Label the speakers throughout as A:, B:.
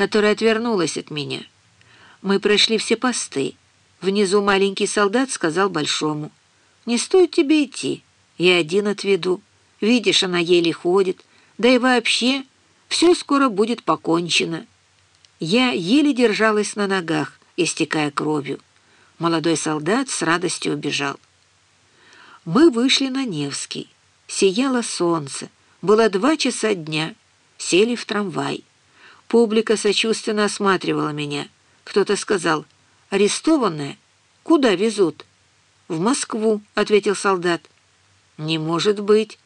A: которая отвернулась от меня. Мы прошли все посты. Внизу маленький солдат сказал большому, «Не стоит тебе идти, я один отведу. Видишь, она еле ходит, да и вообще все скоро будет покончено». Я еле держалась на ногах, истекая кровью. Молодой солдат с радостью убежал. Мы вышли на Невский. Сияло солнце. Было два часа дня. Сели в трамвай. Публика сочувственно осматривала меня. Кто-то сказал, «Арестованная? Куда везут?» «В Москву», — ответил солдат. «Не может быть.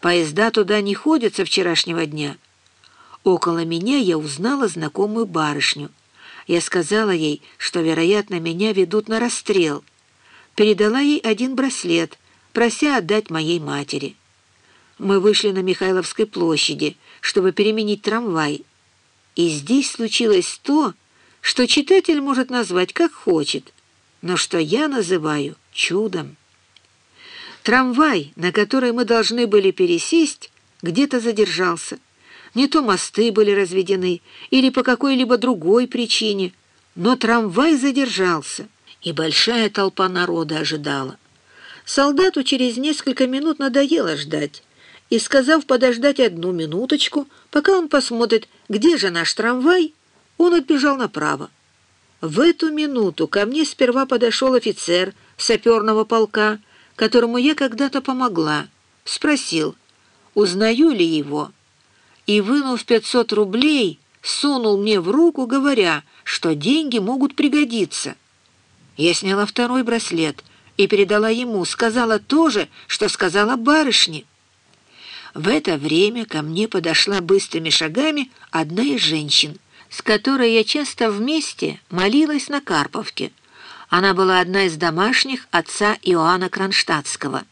A: Поезда туда не ходят со вчерашнего дня». Около меня я узнала знакомую барышню. Я сказала ей, что, вероятно, меня ведут на расстрел. Передала ей один браслет, прося отдать моей матери. Мы вышли на Михайловской площади, чтобы переменить трамвай. И здесь случилось то, что читатель может назвать как хочет, но что я называю чудом. Трамвай, на который мы должны были пересесть, где-то задержался — не то мосты были разведены, или по какой-либо другой причине, но трамвай задержался, и большая толпа народа ожидала. Солдату через несколько минут надоело ждать, и, сказав подождать одну минуточку, пока он посмотрит, где же наш трамвай, он отбежал направо. В эту минуту ко мне сперва подошел офицер саперного полка, которому я когда-то помогла, спросил, узнаю ли его и, вынув 500 рублей, сунул мне в руку, говоря, что деньги могут пригодиться. Я сняла второй браслет и передала ему, сказала то же, что сказала барышне. В это время ко мне подошла быстрыми шагами одна из женщин, с которой я часто вместе молилась на Карповке. Она была одна из домашних отца Иоанна Кронштадтского.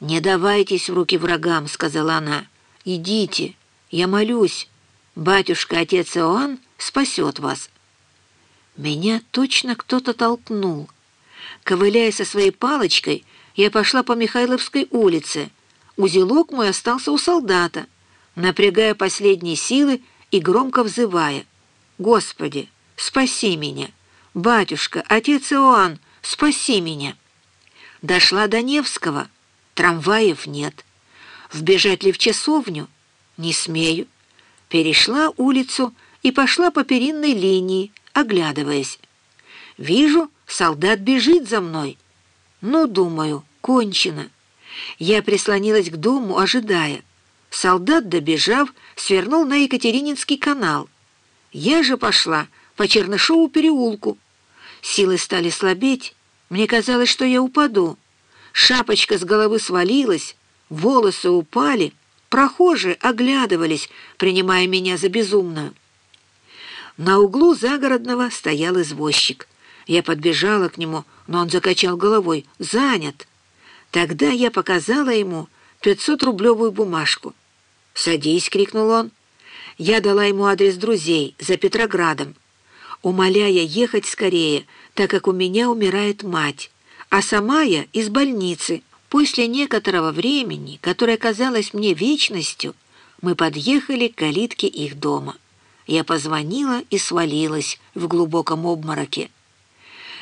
A: «Не давайтесь в руки врагам», — сказала она. «Идите, я молюсь, батюшка, отец Иоанн спасет вас. Меня точно кто-то толкнул. Ковыляя со своей палочкой, я пошла по Михайловской улице. Узелок мой остался у солдата, напрягая последние силы и громко взывая. «Господи, спаси меня! Батюшка, отец Иоанн, спаси меня!» Дошла до Невского. Трамваев нет. Вбежать ли в часовню? «Не смею». Перешла улицу и пошла по перинной линии, оглядываясь. Вижу, солдат бежит за мной. Ну, думаю, кончено. Я прислонилась к дому, ожидая. Солдат, добежав, свернул на Екатерининский канал. Я же пошла по Чернышову переулку. Силы стали слабеть. Мне казалось, что я упаду. Шапочка с головы свалилась, волосы упали — Прохожие оглядывались, принимая меня за безумную. На углу загородного стоял извозчик. Я подбежала к нему, но он закачал головой. «Занят!» Тогда я показала ему пятьсотрублевую бумажку. «Садись!» — крикнул он. Я дала ему адрес друзей за Петроградом, умоляя ехать скорее, так как у меня умирает мать, а сама я из больницы — После некоторого времени, которое казалось мне вечностью, мы подъехали к калитке их дома. Я позвонила и свалилась в глубоком обмороке.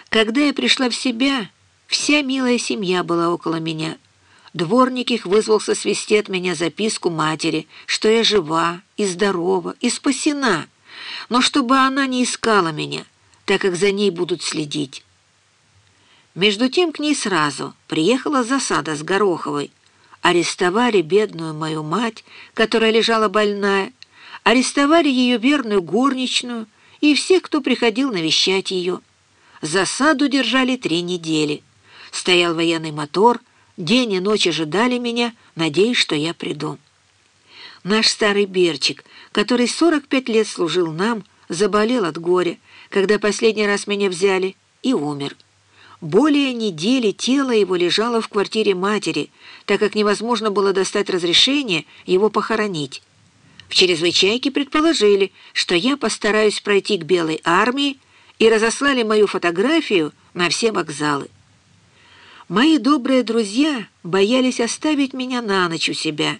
A: Когда я пришла в себя, вся милая семья была около меня. Дворник их вызвался свести от меня записку матери, что я жива и здорова и спасена, но чтобы она не искала меня, так как за ней будут следить. Между тем к ней сразу приехала засада с Гороховой. Арестовали бедную мою мать, которая лежала больная, арестовали ее верную горничную и всех, кто приходил навещать ее. Засаду держали три недели. Стоял военный мотор, день и ночь ожидали меня, надеясь, что я приду. Наш старый Берчик, который 45 лет служил нам, заболел от горя, когда последний раз меня взяли, и умер. Более недели тело его лежало в квартире матери, так как невозможно было достать разрешение его похоронить. В чрезвычайке предположили, что я постараюсь пройти к Белой армии и разослали мою фотографию на все вокзалы. Мои добрые друзья боялись оставить меня на ночь у себя,